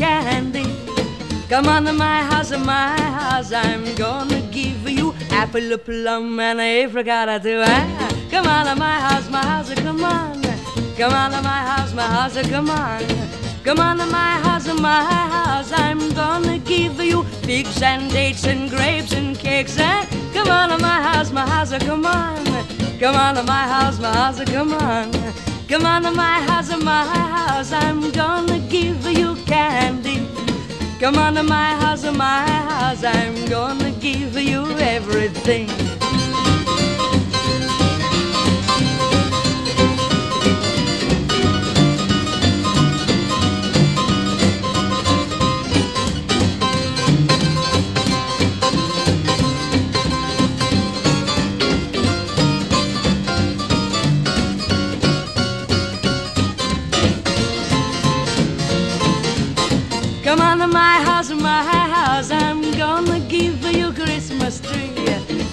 candy. Come on to my house, my house, I'm gonna give you apple, plum, and apricot too. Ah, come on to my house, my house, come on. Come on to my house, my house, come on. Come on to my house, my house, I'm gonna give you figs and dates and grapes and cakes. Ah, come on to my house, my house, come on. Come on to my house, my house, come on. Come on to my house, my house, I'm gonna give you candy. Come on to my house, my house, I'm gonna give you everything.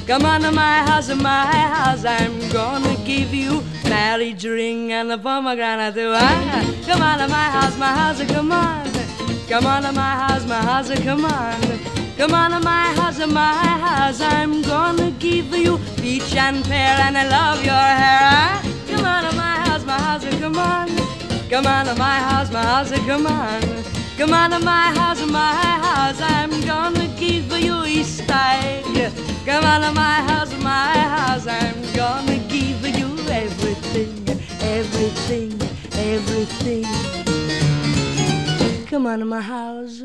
Come on to my house, my house, I'm gonna give you marriage ring and a pomegranate. Ah, come on to my house, my house, come on. Come on to my house, my house, come on. Come on to my house, my house, I'm gonna give you peach and pear and I love your hair. Ah, come on to my house, my house, come on. Come on to my house, my house, come on. Come on to my house, my house, On to my house, my house, I'm gonna give you everything, everything, everything. Come on to my house.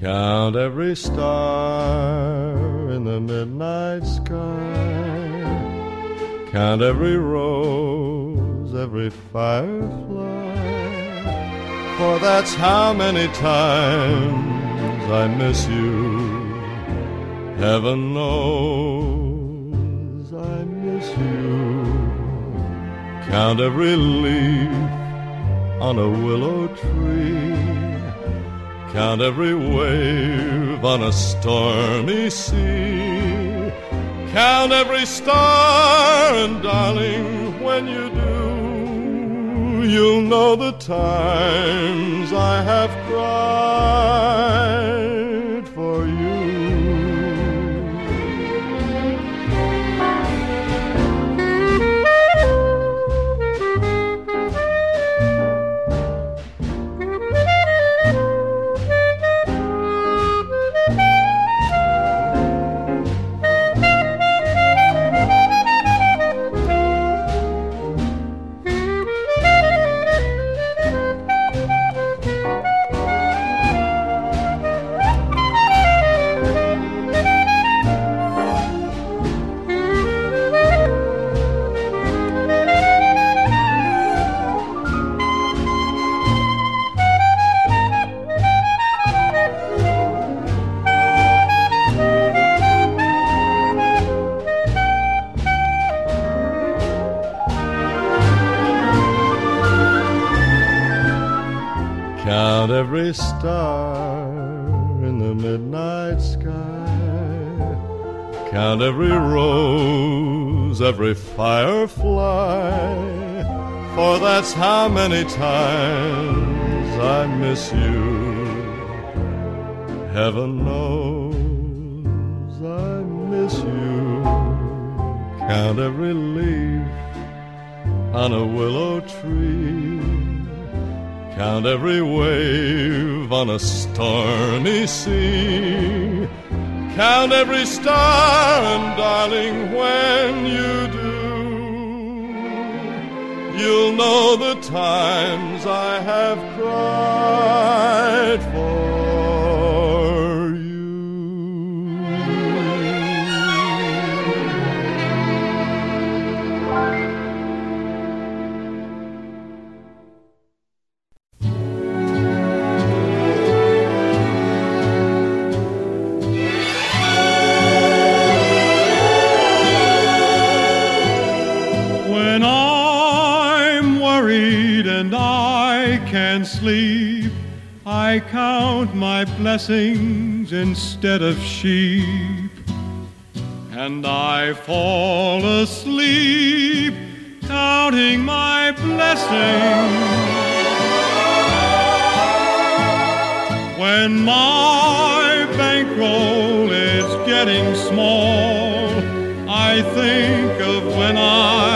Count every star in the midnight sky. Count every rose, every firefly. For that's how many times I miss you. Heaven knows I miss you. Count every leaf on a willow tree. Count every wave on a stormy sea. Count every star, and darling, when you do, you'll know the times I have cried many times I miss you. Heaven knows I miss you. Count every leaf on a willow tree. Count every wave on a stormy sea. Count every star, and darling, when you do, you'll know the times I have cried for you. When Can't sleep, I count my blessings instead of sheep, and I fall asleep counting my blessings. When my bankroll is getting small, I think of when I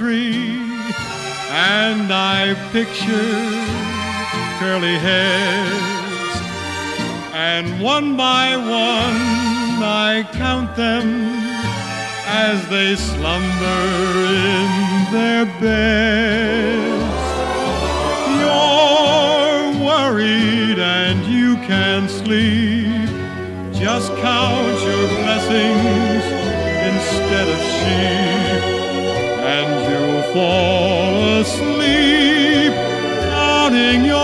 nursery, and I picture curly heads, and one by one I count them as they slumber in their beds. You're worried and you can't sleep. Just count your blessings instead of sheep, and you'll fall asleep counting your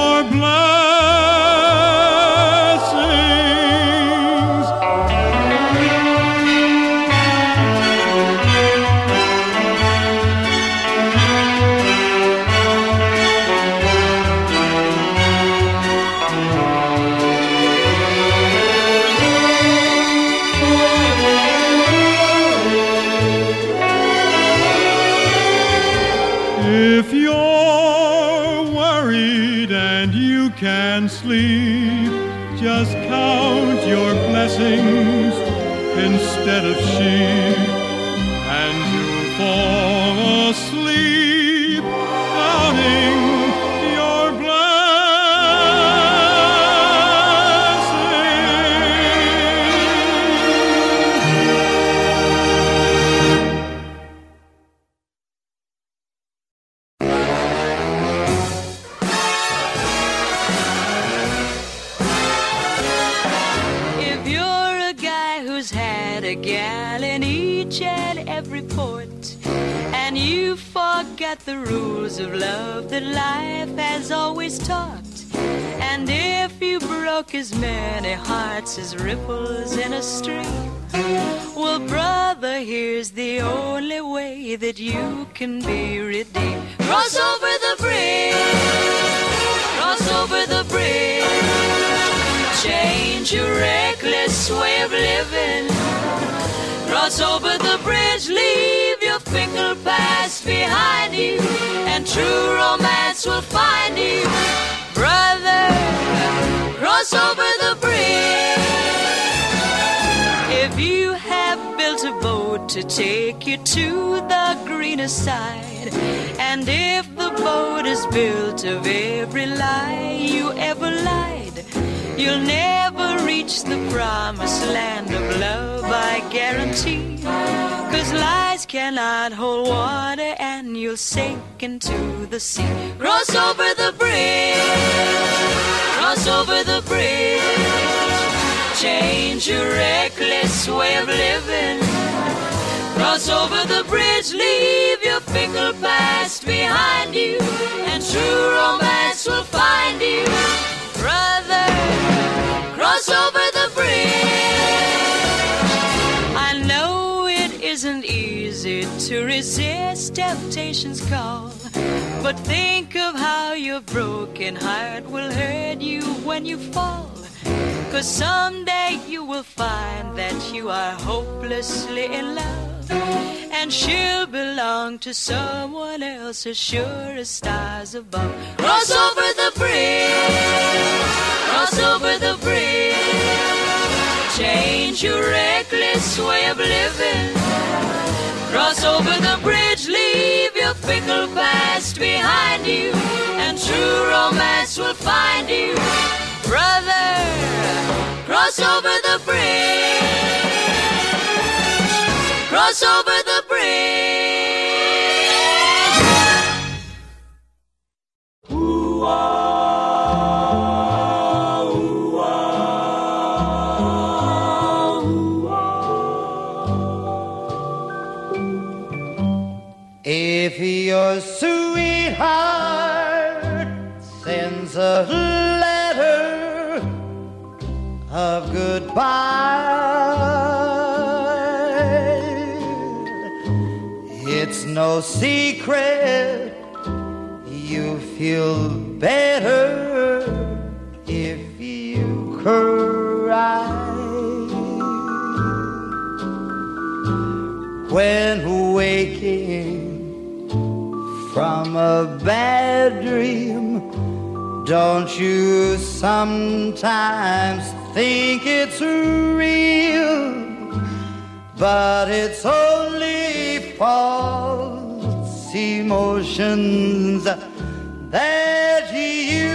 and you forget the rules of love that life has always taught, and if you broke as many hearts as ripples in a stream, well, brother, here's the only way that you can be redeemed. Cross over the bridge, cross over the bridge. Change your reckless way of living. Cross over the bridge, leave fickle past behind you, and true romance will find you. Brother, cross over the bridge. If you have built a boat to take you to the greener side, and if the boat is built of every lie you ever lied, You'll never reach the promised land of love, I guarantee. Cause lies cannot hold water and you'll sink into the sea. Cross over the bridge, cross over the bridge. Change your reckless way of living. Cross over the bridge, leave your fickle past behind you, and true romance will find you. Brother, cross over the bridge. Isn't easy to resist temptation's call, but think of how your broken heart will hurt you when you fall. Cause someday you will find that you are hopelessly in love. And she'll belong to someone else as sure as stars above. Cross over the bridge, cross over the bridge. Change your reckless way of living. Cross over the bridge, leave your fickle past behind you, and true romance will find you. Brother, cross over the bridge. Cross over the bridge. If sweetheart sends a letter of goodbye. It's no secret you feel better if you cry. When waking from a bad dream, don't you sometimes think it's real? But it's only false emotions that you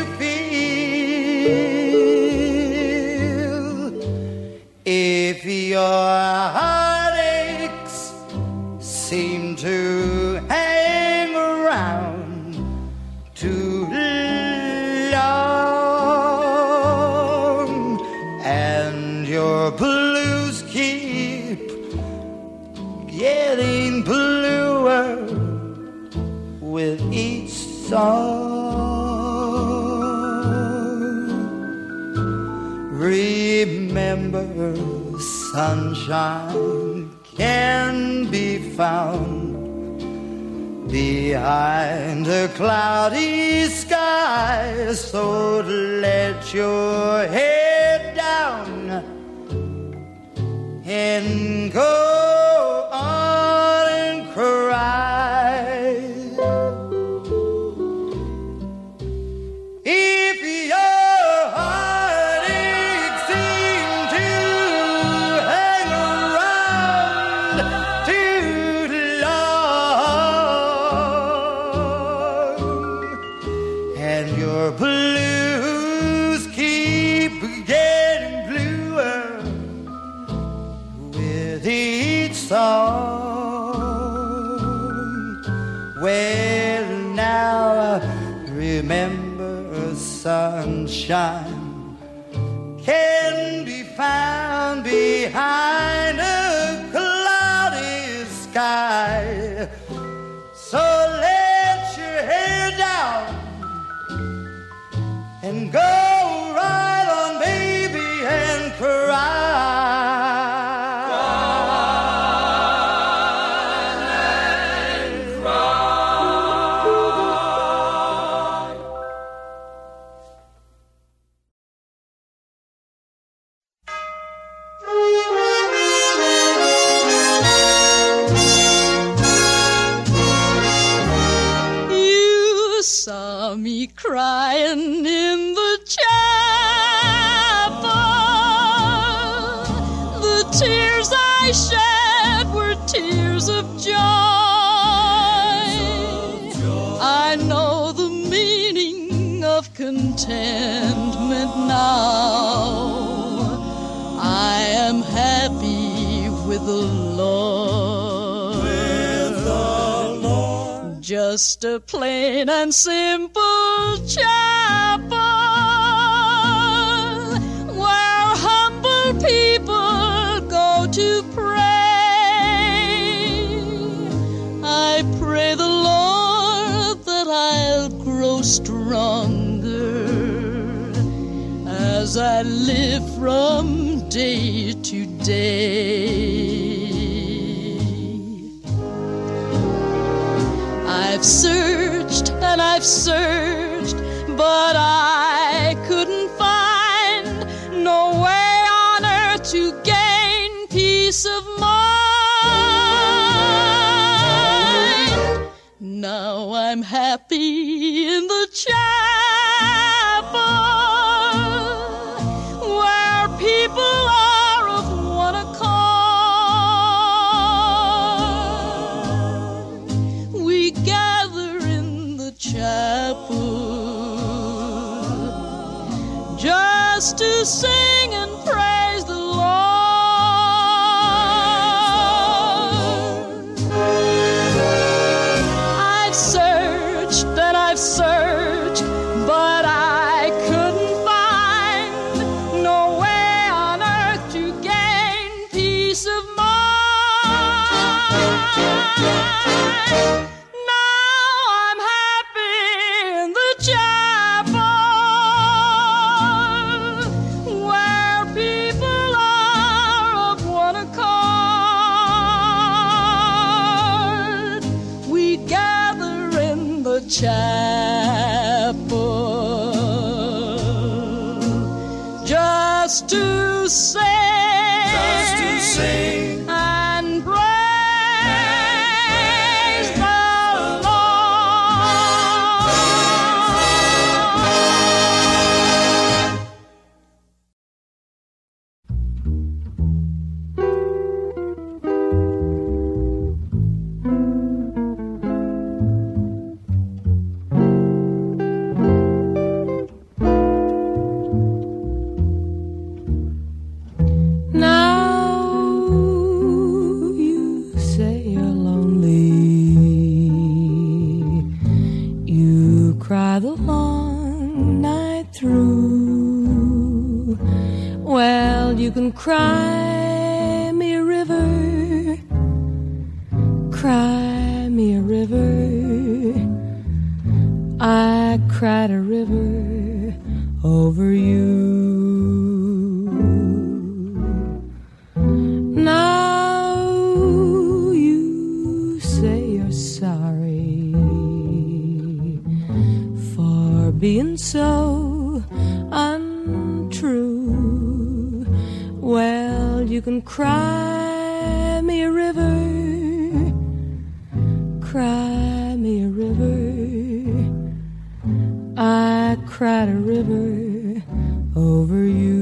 sunshine can be found behind a cloudy sky. So let your head down and go with the Lord. With the Lord. Just a plain and simple chapel where humble people go to pray. I pray the Lord that I'll grow stronger as I live from day to day. I've searched and I've searched, but I couldn't find no way on earth to gain peace of mind. Now I'm happy in the chapel just me a river. I cried a river over you.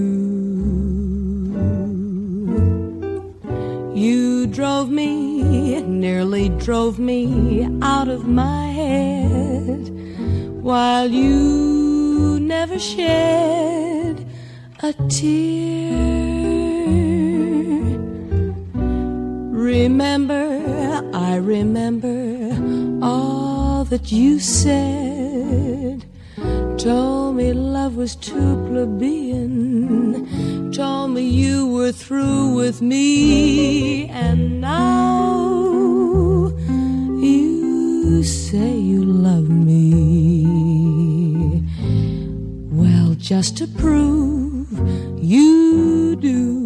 You drove me, nearly drove me out of my head, while you never shed a tear. Remember, I remember that you said. Told me love was too plebeian. Told me you were through with me. And now you say you love me. Well, just to prove you do,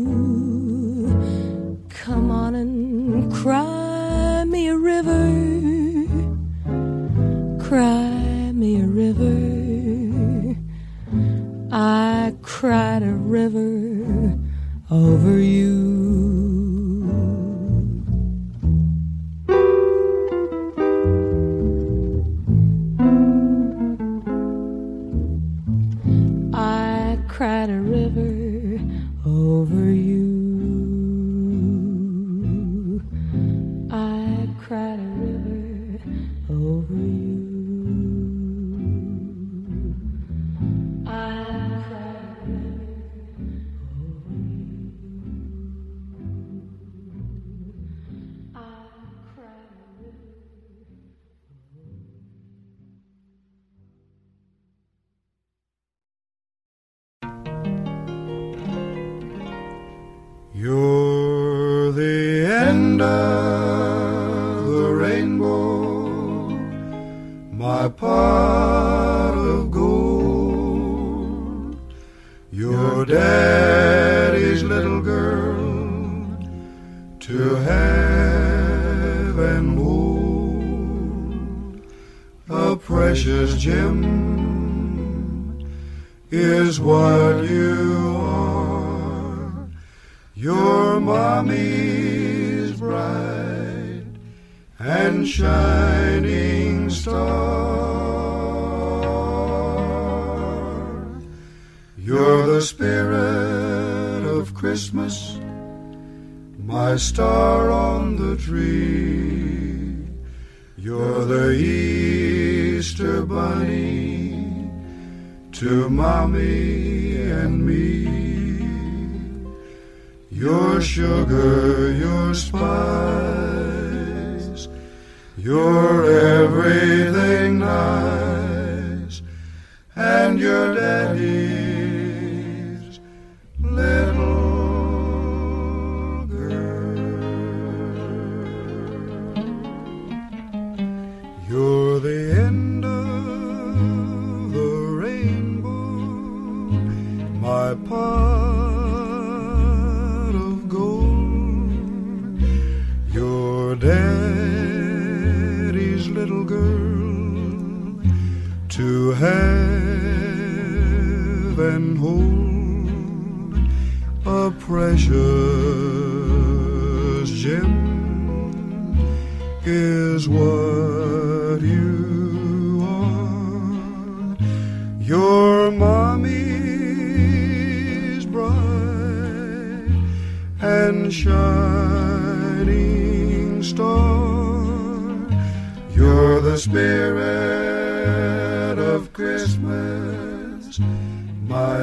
the spirit of Christmas, my star on the tree. You're the Easter bunny to mommy and me. Your sugar, your spice, your everything nice, and your daddy's little girl to have.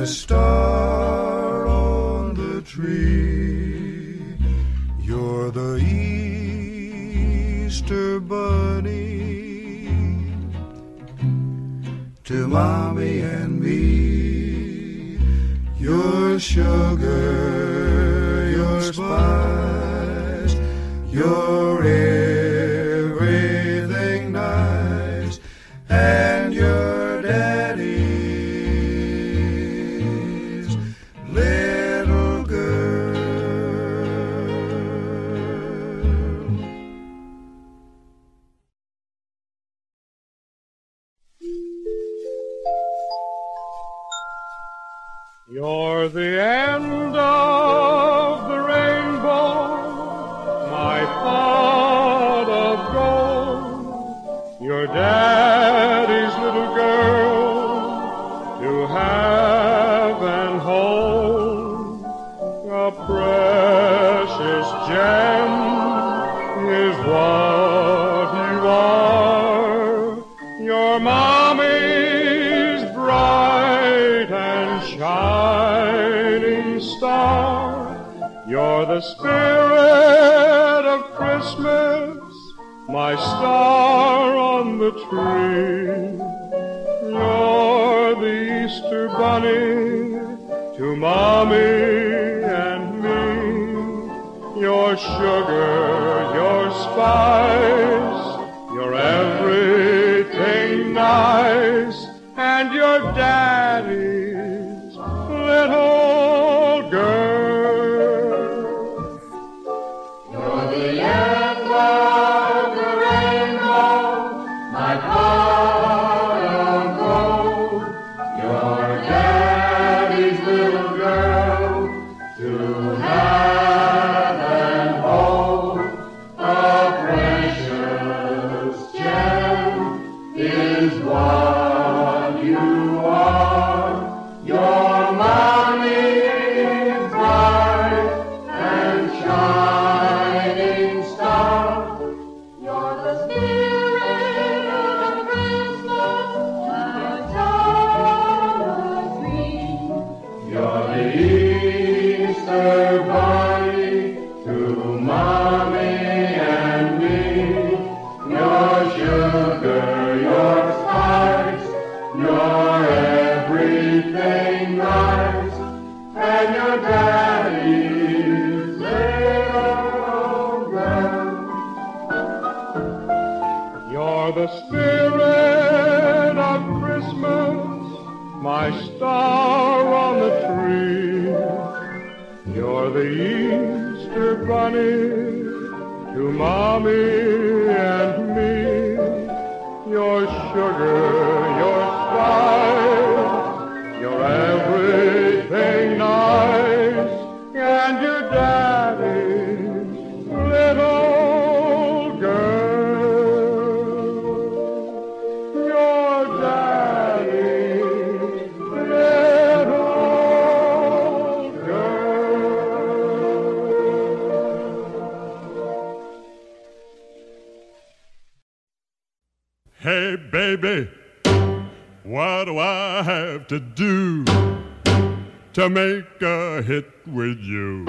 a star on the tree. You're the Easter bunny to mommy and me. Your sugar, your spice, your air. you're the spirit of Christmas, my star on the tree. You're the Easter bunny to mommy and me. Your sugar. baby, what do I have to do to make a hit with you?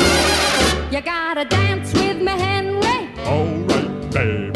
You gotta dance with me, Henry. All right, baby.